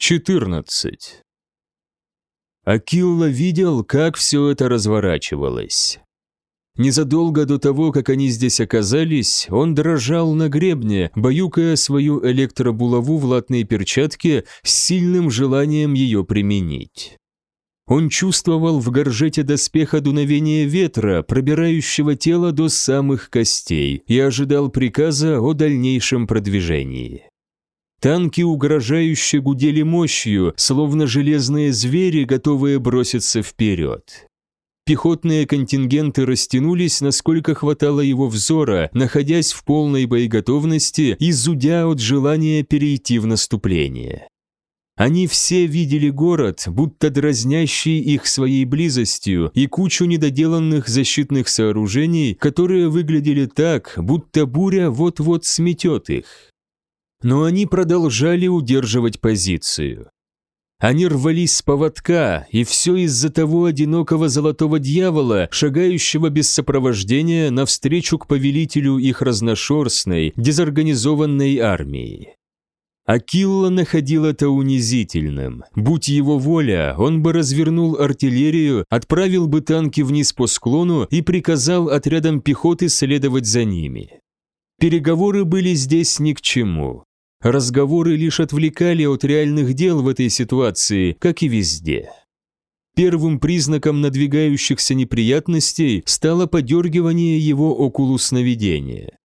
14. Акилла видел, как все это разворачивалось. Незадолго до того, как они здесь оказались, он дрожал на гребне, баюкая свою электробулаву в латной перчатке с сильным желанием ее применить. Он чувствовал в горжете доспеха дуновение ветра, пробирающего тело до самых костей, и ожидал приказа о дальнейшем продвижении. Танки угрожающе гудели мощью, словно железные звери, готовые броситься вперед. Пехотные контингенты растянулись, насколько хватало его взора, находясь в полной боеготовности и зудя от желания перейти в наступление. Они все видели город, будто дразнящий их своей близостью, и кучу недоделанных защитных сооружений, которые выглядели так, будто буря вот-вот сметет их но они продолжали удерживать позицию. Они рвались с поводка, и все из-за того одинокого золотого дьявола, шагающего без сопровождения навстречу к повелителю их разношерстной, дезорганизованной армии. Акилла находил это унизительным. Будь его воля, он бы развернул артиллерию, отправил бы танки вниз по склону и приказал отрядам пехоты следовать за ними. Переговоры были здесь ни к чему. Разговоры лишь отвлекали от реальных дел в этой ситуации, как и везде. Первым признаком надвигающихся неприятностей стало подергивание его окулу сновидения.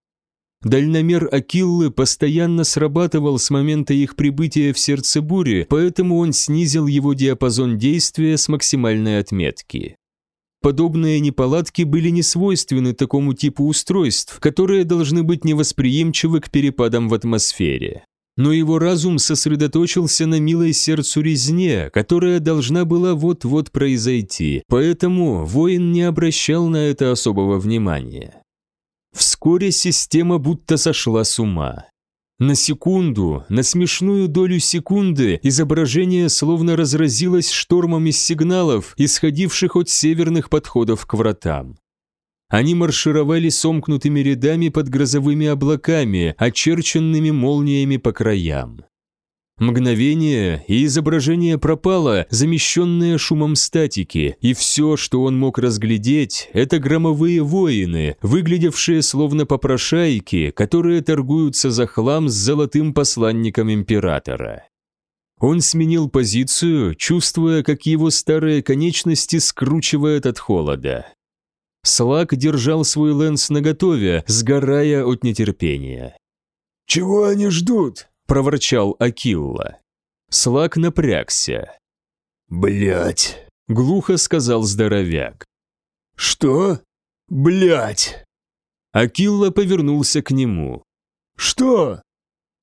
Дальномер Акиллы постоянно срабатывал с момента их прибытия в сердце бури, поэтому он снизил его диапазон действия с максимальной отметки. Подобные неполадки были не свойственны такому типу устройств, которые должны быть невосприимчивы к перепадам в атмосфере. Но его разум сосредоточился на милой сердцу резне, которая должна была вот-вот произойти, поэтому воин не обращал на это особого внимания. Вскоре система будто сошла с ума. На секунду, на смешную долю секунды, изображение словно разразилось штормом из сигналов, исходивших от северных подходов к вратам. Они маршировали сомкнутыми рядами под грозовыми облаками, очерченными молниями по краям. Мгновение, и изображение пропало, замещенное шумом статики, и все, что он мог разглядеть, это громовые воины, выглядевшие словно попрошайки, которые торгуются за хлам с золотым посланником императора. Он сменил позицию, чувствуя, как его старые конечности скручивают от холода. Слак держал свой лэнс наготове, сгорая от нетерпения. «Чего они ждут?» – проворчал Акилла. Слак напрягся. Блять, глухо сказал здоровяк. «Что? Блять!» Акилла повернулся к нему. «Что?»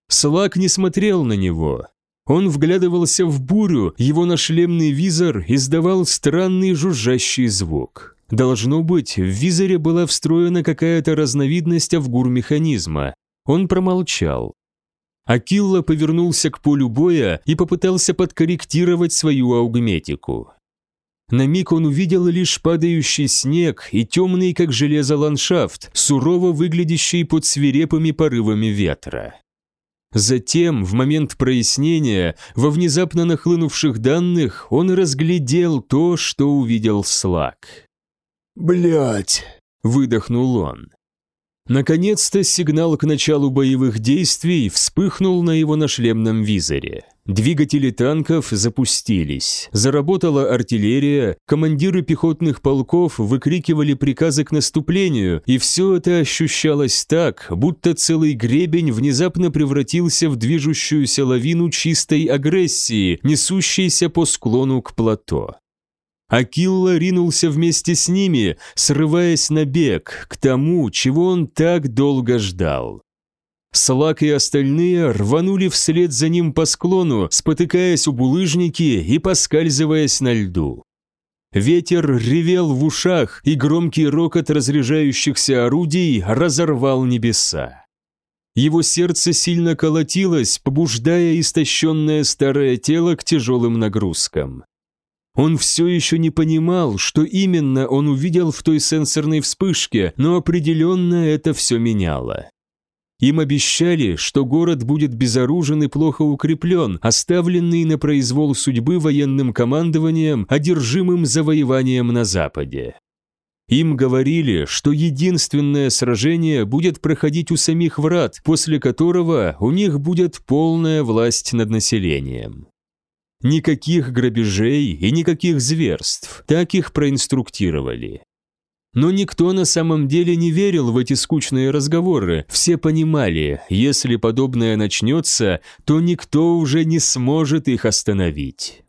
Слак не смотрел на него. Он вглядывался в бурю, его нашлемный визор издавал странный жужжащий звук. Должно быть, в визоре была встроена какая-то разновидность авгур-механизма. Он промолчал. Акилла повернулся к полю боя и попытался подкорректировать свою аугметику. На миг он увидел лишь падающий снег и темный, как железо, ландшафт, сурово выглядящий под свирепыми порывами ветра. Затем, в момент прояснения, во внезапно нахлынувших данных, он разглядел то, что увидел Слак. Блять! выдохнул он. Наконец-то сигнал к началу боевых действий вспыхнул на его нашлемном визоре. Двигатели танков запустились. Заработала артиллерия, командиры пехотных полков выкрикивали приказы к наступлению, и все это ощущалось так, будто целый гребень внезапно превратился в движущуюся лавину чистой агрессии, несущейся по склону к плато. Акилла ринулся вместе с ними, срываясь на бег, к тому, чего он так долго ждал. Слак и остальные рванули вслед за ним по склону, спотыкаясь у булыжники и поскальзываясь на льду. Ветер ревел в ушах, и громкий рокот разряжающихся орудий разорвал небеса. Его сердце сильно колотилось, побуждая истощенное старое тело к тяжелым нагрузкам. Он все еще не понимал, что именно он увидел в той сенсорной вспышке, но определенно это все меняло. Им обещали, что город будет безоружен и плохо укреплен, оставленный на произвол судьбы военным командованием, одержимым завоеванием на Западе. Им говорили, что единственное сражение будет проходить у самих врат, после которого у них будет полная власть над населением. Никаких грабежей и никаких зверств, так их проинструктировали. Но никто на самом деле не верил в эти скучные разговоры. Все понимали, если подобное начнется, то никто уже не сможет их остановить.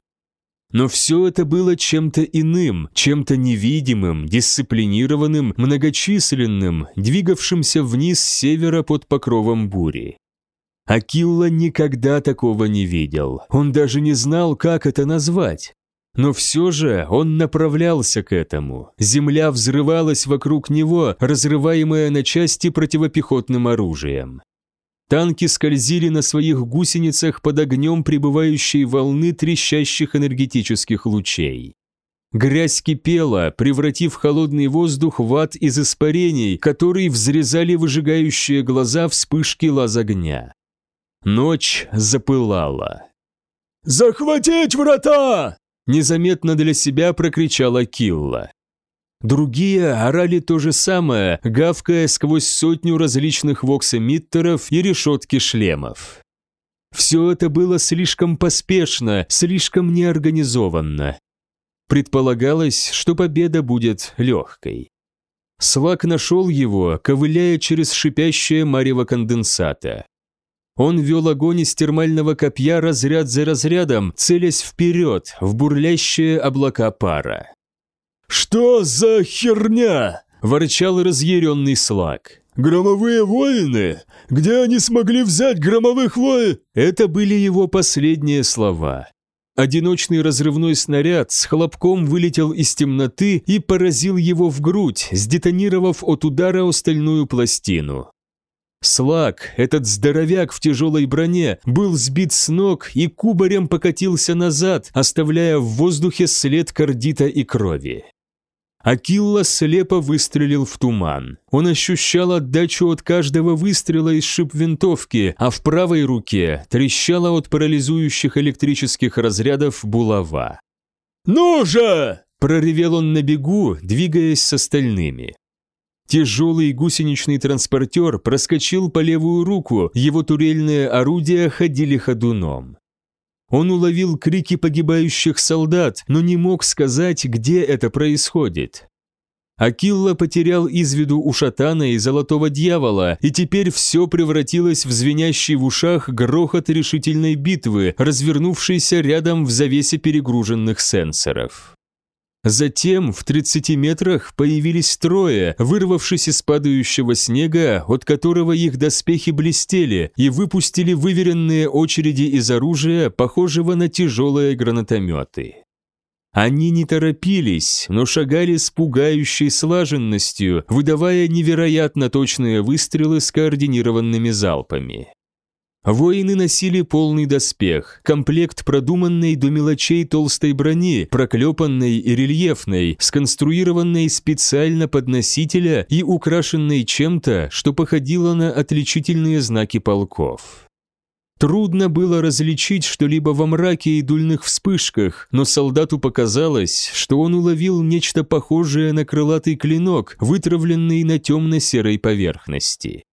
Но все это было чем-то иным, чем-то невидимым, дисциплинированным, многочисленным, двигавшимся вниз с севера под покровом бури. Акилла никогда такого не видел, он даже не знал, как это назвать. Но все же он направлялся к этому. Земля взрывалась вокруг него, разрываемая на части противопехотным оружием. Танки скользили на своих гусеницах под огнем прибывающей волны трещащих энергетических лучей. Грязь кипела, превратив холодный воздух в ад из испарений, которые взрезали выжигающие глаза вспышки лаз огня. Ночь запылала. «Захватить врата!» Незаметно для себя прокричала Килла. Другие орали то же самое, гавкая сквозь сотню различных воксэмиттеров и решетки шлемов. Все это было слишком поспешно, слишком неорганизованно. Предполагалось, что победа будет легкой. Слак нашел его, ковыляя через шипящее марево конденсата. Он вел огонь из термального копья разряд за разрядом, целясь вперед, в бурлящие облака пара. «Что за херня?» – ворчал разъяренный слаг. «Громовые воины? Где они смогли взять громовых вои?» Это были его последние слова. Одиночный разрывной снаряд с хлопком вылетел из темноты и поразил его в грудь, сдетонировав от удара о стальную пластину. Слаг, этот здоровяк в тяжелой броне, был сбит с ног и кубарем покатился назад, оставляя в воздухе след кардита и крови. Акилла слепо выстрелил в туман. Он ощущал отдачу от каждого выстрела из шип винтовки, а в правой руке трещала от парализующих электрических разрядов булава. «Ну же!» – проревел он на бегу, двигаясь с остальными. Тяжелый гусеничный транспортер проскочил по левую руку, его турельные орудия ходили ходуном. Он уловил крики погибающих солдат, но не мог сказать, где это происходит. Акилла потерял из виду Ушатана и Золотого Дьявола, и теперь все превратилось в звенящий в ушах грохот решительной битвы, развернувшейся рядом в завесе перегруженных сенсоров. Затем в 30 метрах появились трое, вырвавшись из падающего снега, от которого их доспехи блестели, и выпустили выверенные очереди из оружия, похожего на тяжелые гранатометы. Они не торопились, но шагали с пугающей слаженностью, выдавая невероятно точные выстрелы с координированными залпами. Воины носили полный доспех, комплект продуманной до мелочей толстой брони, проклепанной и рельефной, сконструированной специально под носителя и украшенной чем-то, что походило на отличительные знаки полков. Трудно было различить что-либо во мраке и дульных вспышках, но солдату показалось, что он уловил нечто похожее на крылатый клинок, вытравленный на темно-серой поверхности.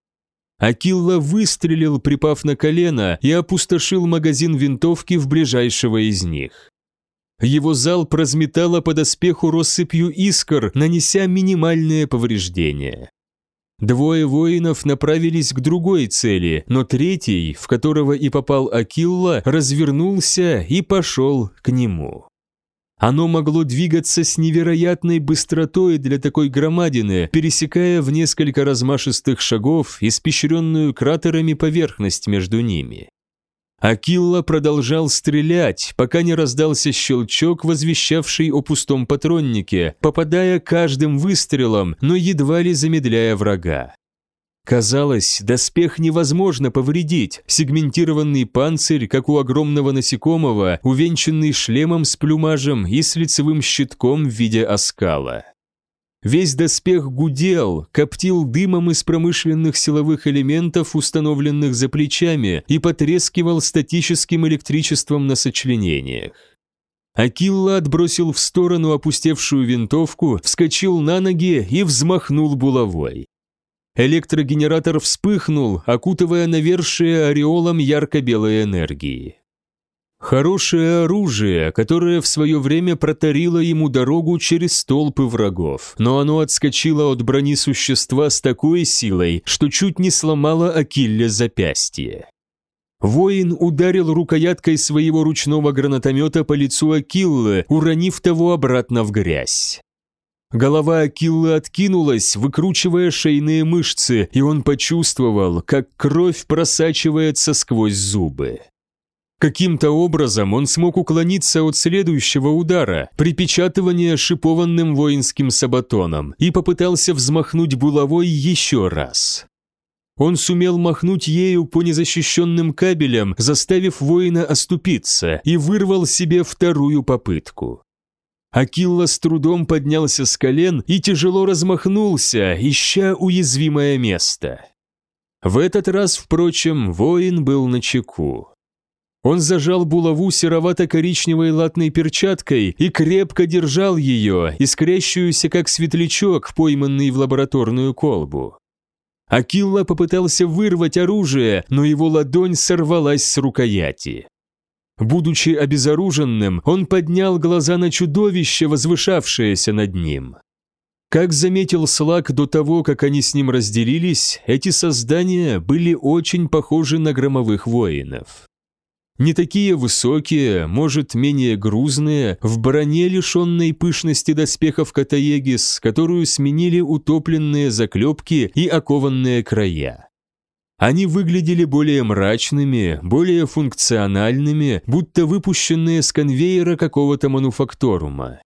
Акилла выстрелил, припав на колено, и опустошил магазин винтовки в ближайшего из них. Его залп разметало по доспеху россыпью искр, нанеся минимальные повреждения. Двое воинов направились к другой цели, но третий, в которого и попал Акилла, развернулся и пошел к нему. Оно могло двигаться с невероятной быстротой для такой громадины, пересекая в несколько размашистых шагов испещренную кратерами поверхность между ними. Акилла продолжал стрелять, пока не раздался щелчок, возвещавший о пустом патроннике, попадая каждым выстрелом, но едва ли замедляя врага. Казалось, доспех невозможно повредить, сегментированный панцирь, как у огромного насекомого, увенчанный шлемом с плюмажем и с лицевым щитком в виде оскала. Весь доспех гудел, коптил дымом из промышленных силовых элементов, установленных за плечами, и потрескивал статическим электричеством на сочленениях. Акилла отбросил в сторону опустевшую винтовку, вскочил на ноги и взмахнул булавой. Электрогенератор вспыхнул, окутывая навершие ореолом ярко-белой энергии. Хорошее оружие, которое в свое время протарило ему дорогу через толпы врагов, но оно отскочило от брони существа с такой силой, что чуть не сломало Акилле запястье. Воин ударил рукояткой своего ручного гранатомета по лицу Акиллы, уронив того обратно в грязь. Голова Акиллы откинулась, выкручивая шейные мышцы, и он почувствовал, как кровь просачивается сквозь зубы. Каким-то образом он смог уклониться от следующего удара, припечатывания шипованным воинским сабатоном, и попытался взмахнуть булавой еще раз. Он сумел махнуть ею по незащищенным кабелям, заставив воина оступиться, и вырвал себе вторую попытку. Акилла с трудом поднялся с колен и тяжело размахнулся, ища уязвимое место. В этот раз, впрочем, воин был на чеку. Он зажал булаву серовато-коричневой латной перчаткой и крепко держал ее, искрящуюся как светлячок, пойманный в лабораторную колбу. Акилла попытался вырвать оружие, но его ладонь сорвалась с рукояти. Будучи обезоруженным, он поднял глаза на чудовище, возвышавшееся над ним. Как заметил Слак до того, как они с ним разделились, эти создания были очень похожи на громовых воинов. Не такие высокие, может, менее грузные, в броне, лишенной пышности доспехов Катаегис, которую сменили утопленные заклепки и окованные края. Они выглядели более мрачными, более функциональными, будто выпущенные с конвейера какого-то мануфакторума.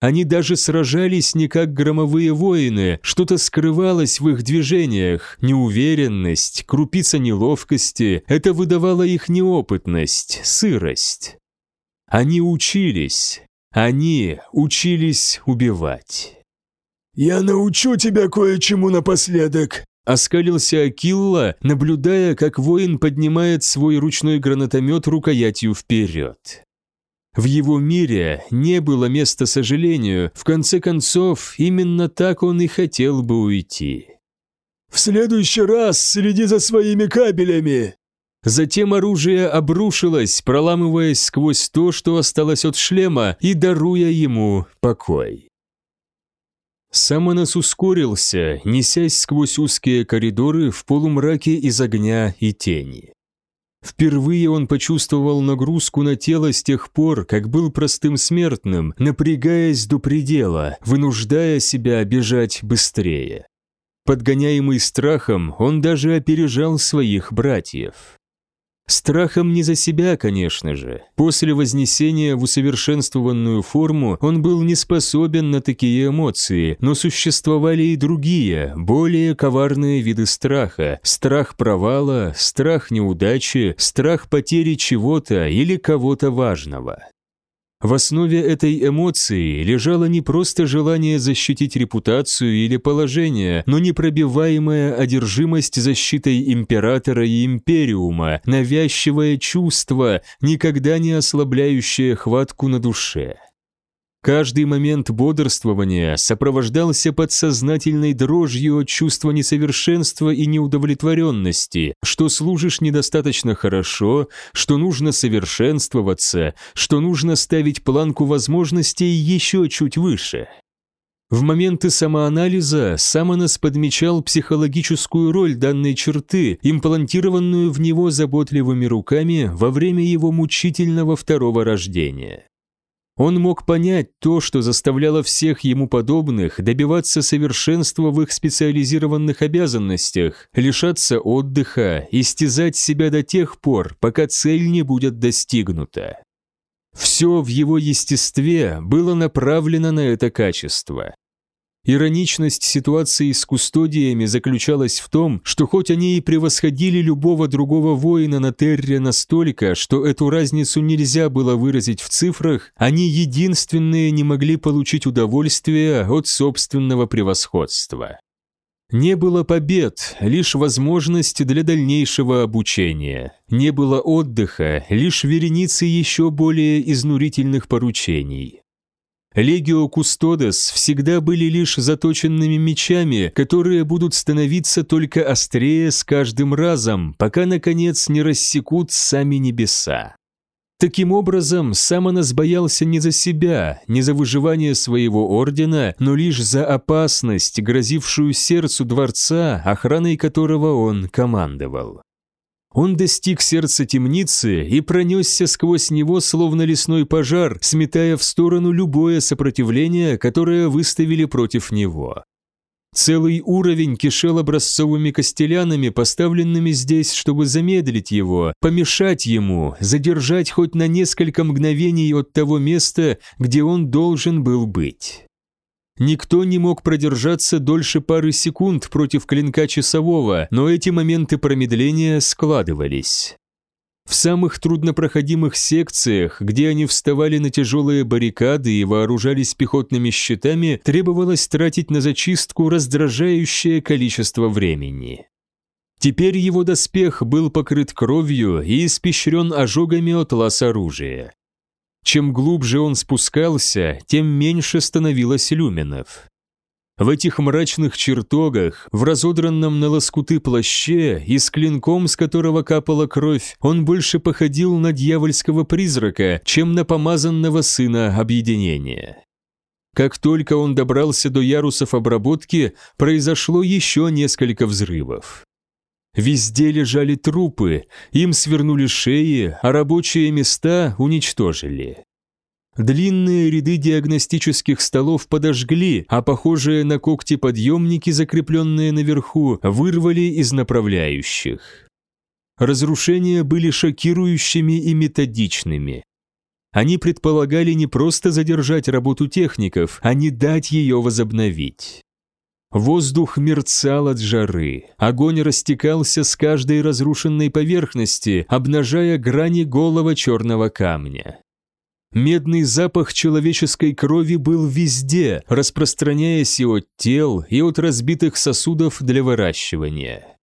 Они даже сражались не как громовые воины, что-то скрывалось в их движениях, неуверенность, крупица неловкости, это выдавало их неопытность, сырость. Они учились, они учились убивать. «Я научу тебя кое-чему напоследок», Оскалился Акилла, наблюдая, как воин поднимает свой ручной гранатомет рукоятью вперед. В его мире не было места сожалению, в конце концов, именно так он и хотел бы уйти. «В следующий раз следи за своими кабелями!» Затем оружие обрушилось, проламываясь сквозь то, что осталось от шлема, и даруя ему покой. Самонос ускорился, несясь сквозь узкие коридоры в полумраке из огня и тени. Впервые он почувствовал нагрузку на тело с тех пор, как был простым смертным, напрягаясь до предела, вынуждая себя бежать быстрее. Подгоняемый страхом, он даже опережал своих братьев. Страхом не за себя, конечно же. После вознесения в усовершенствованную форму он был не способен на такие эмоции, но существовали и другие, более коварные виды страха. Страх провала, страх неудачи, страх потери чего-то или кого-то важного. В основе этой эмоции лежало не просто желание защитить репутацию или положение, но непробиваемая одержимость защитой императора и империума, навязчивое чувство, никогда не ослабляющее хватку на душе. Каждый момент бодрствования сопровождался подсознательной дрожью чувства несовершенства и неудовлетворенности, что служишь недостаточно хорошо, что нужно совершенствоваться, что нужно ставить планку возможностей еще чуть выше. В моменты самоанализа Самонос подмечал психологическую роль данной черты, имплантированную в него заботливыми руками во время его мучительного второго рождения. Он мог понять то, что заставляло всех ему подобных добиваться совершенства в их специализированных обязанностях, лишаться отдыха, истязать себя до тех пор, пока цель не будет достигнута. Все в его естестве было направлено на это качество. Ироничность ситуации с кустодиями заключалась в том, что хоть они и превосходили любого другого воина на Терре настолько, что эту разницу нельзя было выразить в цифрах, они единственные не могли получить удовольствие от собственного превосходства. Не было побед, лишь возможность для дальнейшего обучения. Не было отдыха, лишь вереницы еще более изнурительных поручений. Легио Кустодес всегда были лишь заточенными мечами, которые будут становиться только острее с каждым разом, пока, наконец, не рассекут сами небеса. Таким образом, Самонос боялся не за себя, не за выживание своего ордена, но лишь за опасность, грозившую сердцу дворца, охраной которого он командовал. Он достиг сердца темницы и пронесся сквозь него, словно лесной пожар, сметая в сторону любое сопротивление, которое выставили против него. Целый уровень кишел образцовыми костелянами, поставленными здесь, чтобы замедлить его, помешать ему, задержать хоть на несколько мгновений от того места, где он должен был быть. Никто не мог продержаться дольше пары секунд против клинка часового, но эти моменты промедления складывались. В самых труднопроходимых секциях, где они вставали на тяжелые баррикады и вооружались пехотными щитами, требовалось тратить на зачистку раздражающее количество времени. Теперь его доспех был покрыт кровью и испещрен ожогами от лаз оружия. Чем глубже он спускался, тем меньше становилось люминов. В этих мрачных чертогах, в разодранном на лоскуты плаще и с клинком, с которого капала кровь, он больше походил на дьявольского призрака, чем на помазанного сына объединения. Как только он добрался до ярусов обработки, произошло еще несколько взрывов. Везде лежали трупы, им свернули шеи, а рабочие места уничтожили. Длинные ряды диагностических столов подожгли, а похожие на когти подъемники, закрепленные наверху, вырвали из направляющих. Разрушения были шокирующими и методичными. Они предполагали не просто задержать работу техников, а не дать ее возобновить. Воздух мерцал от жары, огонь растекался с каждой разрушенной поверхности, обнажая грани голого черного камня. Медный запах человеческой крови был везде, распространяясь и от тел, и от разбитых сосудов для выращивания.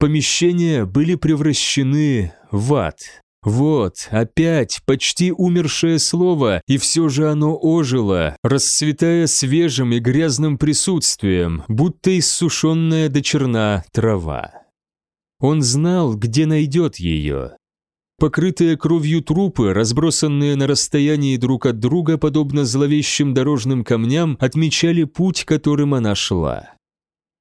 Помещения были превращены в ад. Вот, опять почти умершее слово, и все же оно ожило, расцветая свежим и грязным присутствием, будто иссушенная до черна трава. Он знал, где найдет ее. Покрытые кровью трупы, разбросанные на расстоянии друг от друга, подобно зловещим дорожным камням, отмечали путь, которым она шла.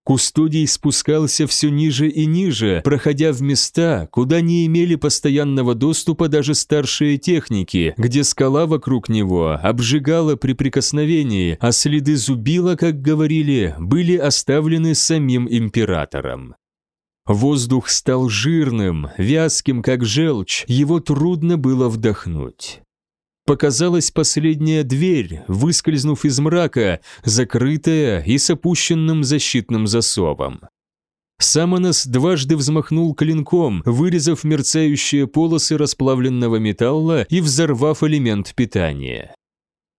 Кустодий спускался все ниже и ниже, проходя в места, куда не имели постоянного доступа даже старшие техники, где скала вокруг него обжигала при прикосновении, а следы зубила, как говорили, были оставлены самим императором. Воздух стал жирным, вязким, как желчь, его трудно было вдохнуть. Показалась последняя дверь, выскользнув из мрака, закрытая и с опущенным защитным засовом. Самонос дважды взмахнул клинком, вырезав мерцающие полосы расплавленного металла и взорвав элемент питания.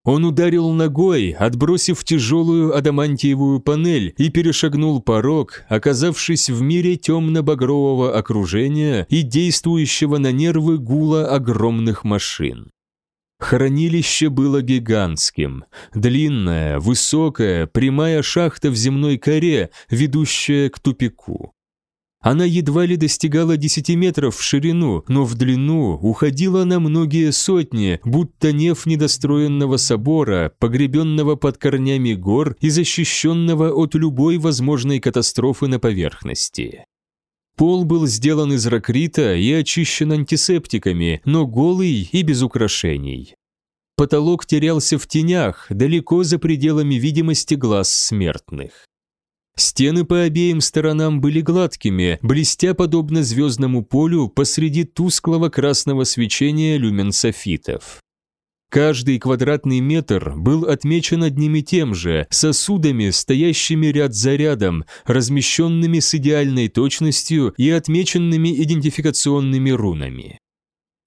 Он ударил ногой, отбросив тяжелую адамантиевую панель и перешагнул порог, оказавшись в мире темно-багрового окружения и действующего на нервы гула огромных машин. Хранилище было гигантским. Длинная, высокая, прямая шахта в земной коре, ведущая к тупику. Она едва ли достигала 10 метров в ширину, но в длину уходила на многие сотни, будто неф недостроенного собора, погребенного под корнями гор и защищенного от любой возможной катастрофы на поверхности. Пол был сделан из ракрита и очищен антисептиками, но голый и без украшений. Потолок терялся в тенях, далеко за пределами видимости глаз смертных. Стены по обеим сторонам были гладкими, блестя подобно звездному полю посреди тусклого красного свечения люменсофитов. Каждый квадратный метр был отмечен одним и тем же, сосудами, стоящими ряд за рядом, размещенными с идеальной точностью и отмеченными идентификационными рунами.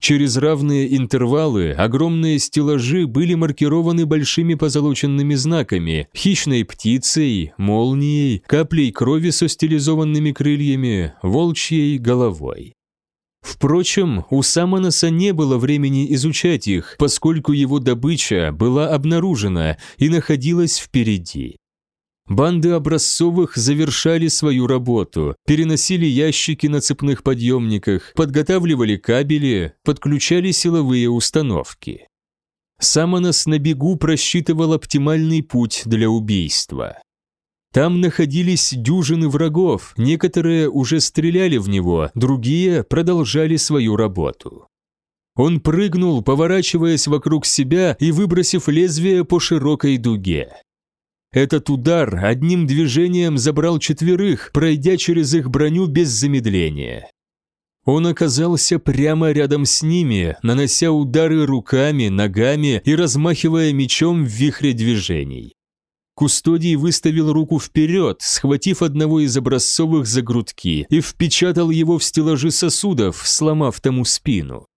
Через равные интервалы огромные стеллажи были маркированы большими позолоченными знаками, хищной птицей, молнией, каплей крови со стилизованными крыльями, волчьей головой. Впрочем, у Самонаса не было времени изучать их, поскольку его добыча была обнаружена и находилась впереди. Банды образцовых завершали свою работу, переносили ящики на цепных подъемниках, подготавливали кабели, подключали силовые установки. Самонос на бегу просчитывал оптимальный путь для убийства. Там находились дюжины врагов, некоторые уже стреляли в него, другие продолжали свою работу. Он прыгнул, поворачиваясь вокруг себя и выбросив лезвие по широкой дуге. Этот удар одним движением забрал четверых, пройдя через их броню без замедления. Он оказался прямо рядом с ними, нанося удары руками, ногами и размахивая мечом в вихре движений. Кустодий выставил руку вперед, схватив одного из образцовых за грудки, и впечатал его в стеллажи сосудов, сломав тому спину.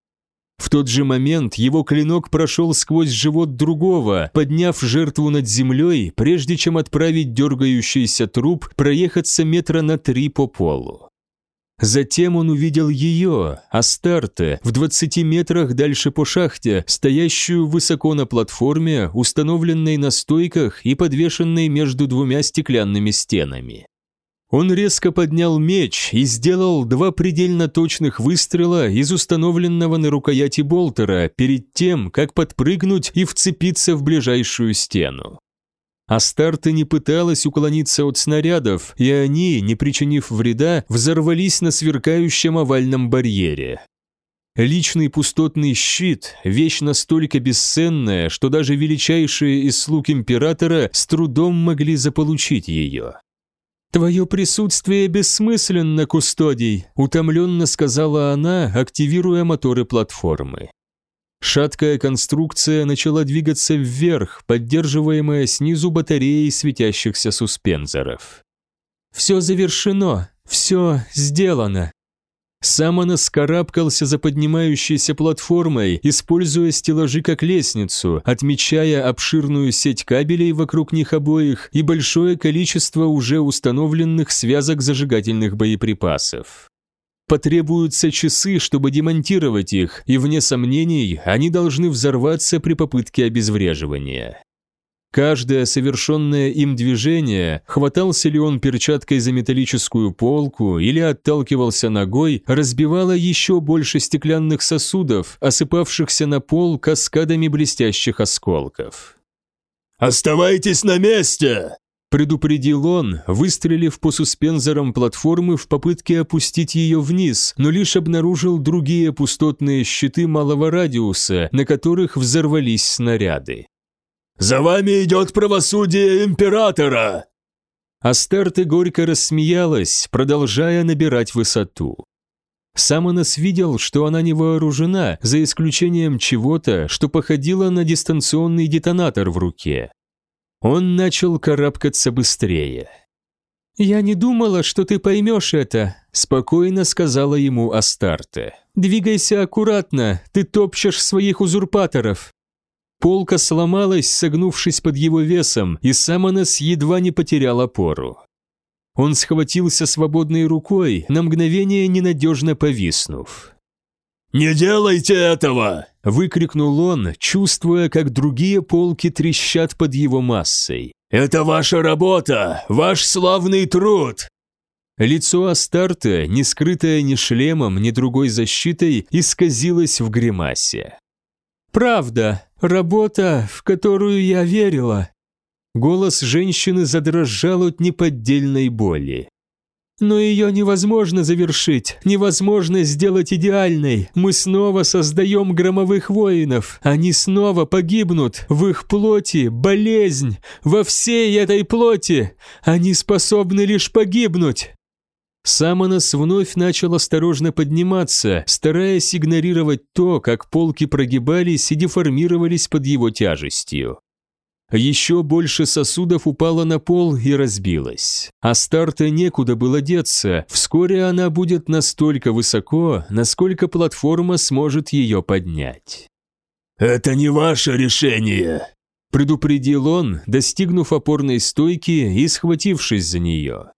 В тот же момент его клинок прошел сквозь живот другого, подняв жертву над землей, прежде чем отправить дергающийся труп проехаться метра на три по полу. Затем он увидел ее, Астарте, в 20 метрах дальше по шахте, стоящую высоко на платформе, установленной на стойках и подвешенной между двумя стеклянными стенами. Он резко поднял меч и сделал два предельно точных выстрела из установленного на рукояти болтера перед тем, как подпрыгнуть и вцепиться в ближайшую стену. Астарта не пыталась уклониться от снарядов, и они, не причинив вреда, взорвались на сверкающем овальном барьере. Личный пустотный щит – вещь настолько бесценная, что даже величайшие из слуг императора с трудом могли заполучить ее. «Твое присутствие бессмысленно, Кустодий», – утомленно сказала она, активируя моторы платформы. Шаткая конструкция начала двигаться вверх, поддерживаемая снизу батареей светящихся суспензоров. «Все завершено, все сделано», сам он скарабкался за поднимающейся платформой, используя стеллажи как лестницу, отмечая обширную сеть кабелей вокруг них обоих и большое количество уже установленных связок зажигательных боеприпасов. Потребуются часы, чтобы демонтировать их, и, вне сомнений, они должны взорваться при попытке обезвреживания. Каждое совершенное им движение, хватался ли он перчаткой за металлическую полку или отталкивался ногой, разбивало еще больше стеклянных сосудов, осыпавшихся на пол каскадами блестящих осколков. «Оставайтесь на месте!» Предупредил он, выстрелив по суспензорам платформы в попытке опустить ее вниз, но лишь обнаружил другие пустотные щиты малого радиуса, на которых взорвались снаряды. «За вами идет правосудие императора!» Астарте горько рассмеялась, продолжая набирать высоту. Самонос видел, что она не вооружена, за исключением чего-то, что походило на дистанционный детонатор в руке. Он начал карабкаться быстрее. «Я не думала, что ты поймешь это», – спокойно сказала ему Астарте. «Двигайся аккуратно, ты топчешь своих узурпаторов». Полка сломалась, согнувшись под его весом, и Самонос едва не потерял опору. Он схватился свободной рукой, на мгновение ненадежно повиснув. «Не делайте этого!» – выкрикнул он, чувствуя, как другие полки трещат под его массой. «Это ваша работа, ваш славный труд!» Лицо Астарта, не скрытое ни шлемом, ни другой защитой, исказилось в гримасе. «Правда, работа, в которую я верила». Голос женщины задрожал от неподдельной боли. Но ее невозможно завершить, невозможно сделать идеальной. Мы снова создаем громовых воинов. Они снова погибнут. В их плоти болезнь. Во всей этой плоти. Они способны лишь погибнуть. Самонос вновь начал осторожно подниматься, стараясь игнорировать то, как полки прогибались и деформировались под его тяжестью. Еще больше сосудов упало на пол и разбилось. А старта некуда было деться, вскоре она будет настолько высоко, насколько платформа сможет ее поднять. «Это не ваше решение», – предупредил он, достигнув опорной стойки и схватившись за нее.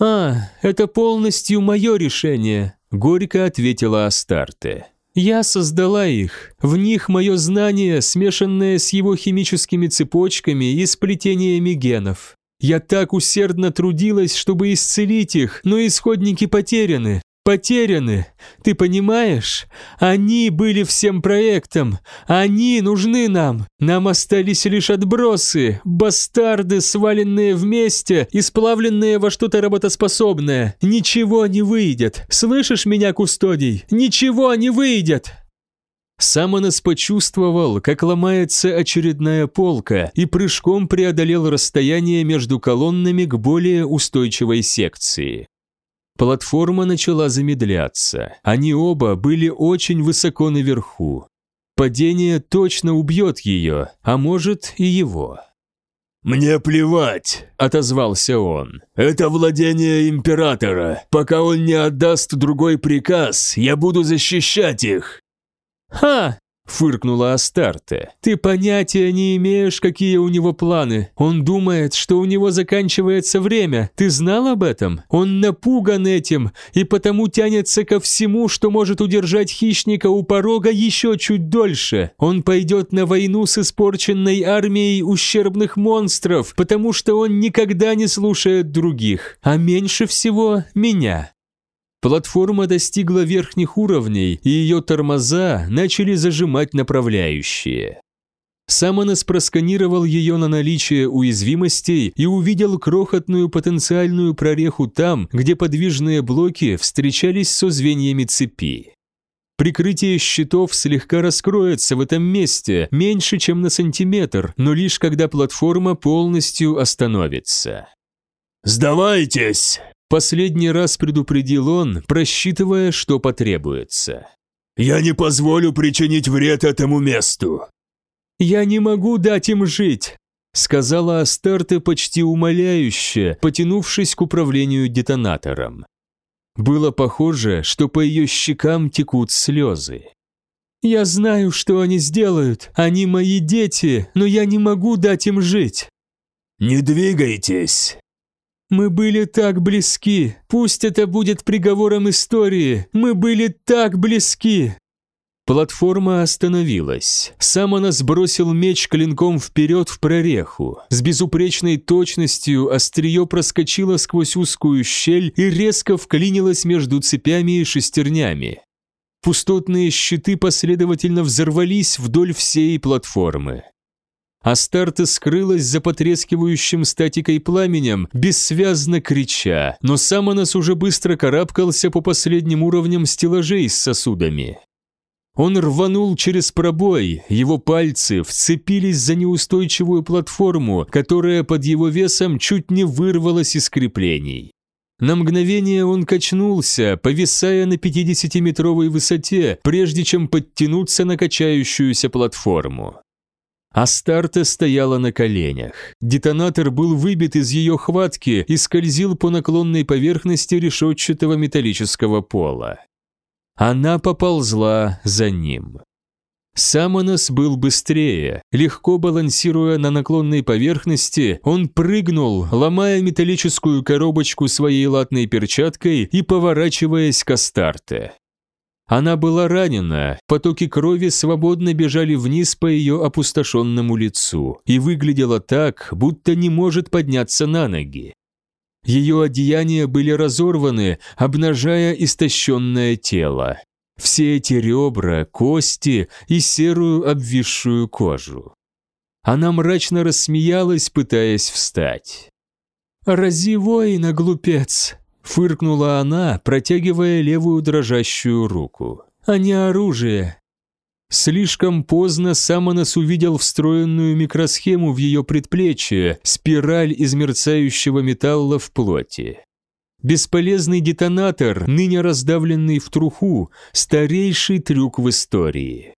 «А, это полностью мое решение», – горько ответила Астарте. «Я создала их. В них мое знание, смешанное с его химическими цепочками и сплетениями генов. Я так усердно трудилась, чтобы исцелить их, но исходники потеряны потеряны. Ты понимаешь? Они были всем проектом. Они нужны нам. Нам остались лишь отбросы, бастарды, сваленные вместе и сплавленные во что-то работоспособное. Ничего не выйдет. Слышишь меня, Кустодий? Ничего не выйдет!» Самонос почувствовал, как ломается очередная полка, и прыжком преодолел расстояние между колоннами к более устойчивой секции. Платформа начала замедляться. Они оба были очень высоко наверху. Падение точно убьет ее, а может и его. «Мне плевать», – отозвался он. «Это владение императора. Пока он не отдаст другой приказ, я буду защищать их». «Ха! Фыркнула Астарте. «Ты понятия не имеешь, какие у него планы. Он думает, что у него заканчивается время. Ты знал об этом? Он напуган этим и потому тянется ко всему, что может удержать хищника у порога еще чуть дольше. Он пойдет на войну с испорченной армией ущербных монстров, потому что он никогда не слушает других, а меньше всего меня. Платформа достигла верхних уровней, и ее тормоза начали зажимать направляющие. Самонос просканировал ее на наличие уязвимостей и увидел крохотную потенциальную прореху там, где подвижные блоки встречались со звеньями цепи. Прикрытие щитов слегка раскроется в этом месте, меньше, чем на сантиметр, но лишь когда платформа полностью остановится. «Сдавайтесь!» Последний раз предупредил он, просчитывая, что потребуется. «Я не позволю причинить вред этому месту!» «Я не могу дать им жить!» сказала Астарте почти умоляюще, потянувшись к управлению детонатором. Было похоже, что по ее щекам текут слезы. «Я знаю, что они сделают. Они мои дети, но я не могу дать им жить». «Не двигайтесь!» Мы были так близки. Пусть это будет приговором истории. Мы были так близки. Платформа остановилась. Сам она сбросил меч клинком вперед в прореху. С безупречной точностью острие проскочило сквозь узкую щель и резко вклинилось между цепями и шестернями. Пустотные щиты последовательно взорвались вдоль всей платформы. Астарта скрылась за потрескивающим статикой пламенем, бессвязно крича, но сам Анас уже быстро карабкался по последним уровням стеллажей с сосудами. Он рванул через пробой, его пальцы вцепились за неустойчивую платформу, которая под его весом чуть не вырвалась из креплений. На мгновение он качнулся, повисая на 50-метровой высоте, прежде чем подтянуться на качающуюся платформу. Астарта стояла на коленях. Детонатор был выбит из ее хватки и скользил по наклонной поверхности решетчатого металлического пола. Она поползла за ним. Самонос был быстрее. Легко балансируя на наклонной поверхности, он прыгнул, ломая металлическую коробочку своей латной перчаткой и поворачиваясь к Астарте. Она была ранена, потоки крови свободно бежали вниз по ее опустошенному лицу и выглядела так, будто не может подняться на ноги. Ее одеяния были разорваны, обнажая истощенное тело. Все эти ребра, кости и серую обвисшую кожу. Она мрачно рассмеялась, пытаясь встать. «Рази воина, глупец!» Фыркнула она, протягивая левую дрожащую руку. «А не оружие!» Слишком поздно Самонос увидел встроенную микросхему в ее предплечье, спираль из мерцающего металла в плоти. Бесполезный детонатор, ныне раздавленный в труху, старейший трюк в истории.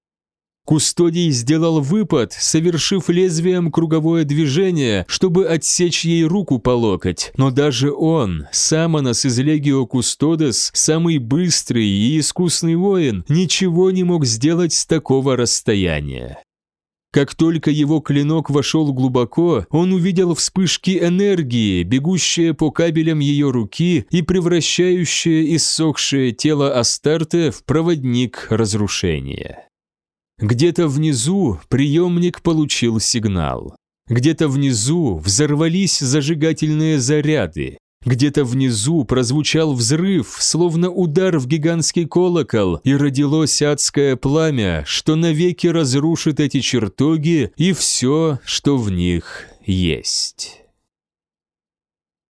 Кустодий сделал выпад, совершив лезвием круговое движение, чтобы отсечь ей руку по локоть, но даже он, Самонос из Легио Кустодес, самый быстрый и искусный воин, ничего не мог сделать с такого расстояния. Как только его клинок вошел глубоко, он увидел вспышки энергии, бегущие по кабелям ее руки и превращающие иссохшее тело Астарте в проводник разрушения. Где-то внизу приемник получил сигнал. Где-то внизу взорвались зажигательные заряды. Где-то внизу прозвучал взрыв, словно удар в гигантский колокол, и родилось адское пламя, что навеки разрушит эти чертоги и все, что в них есть.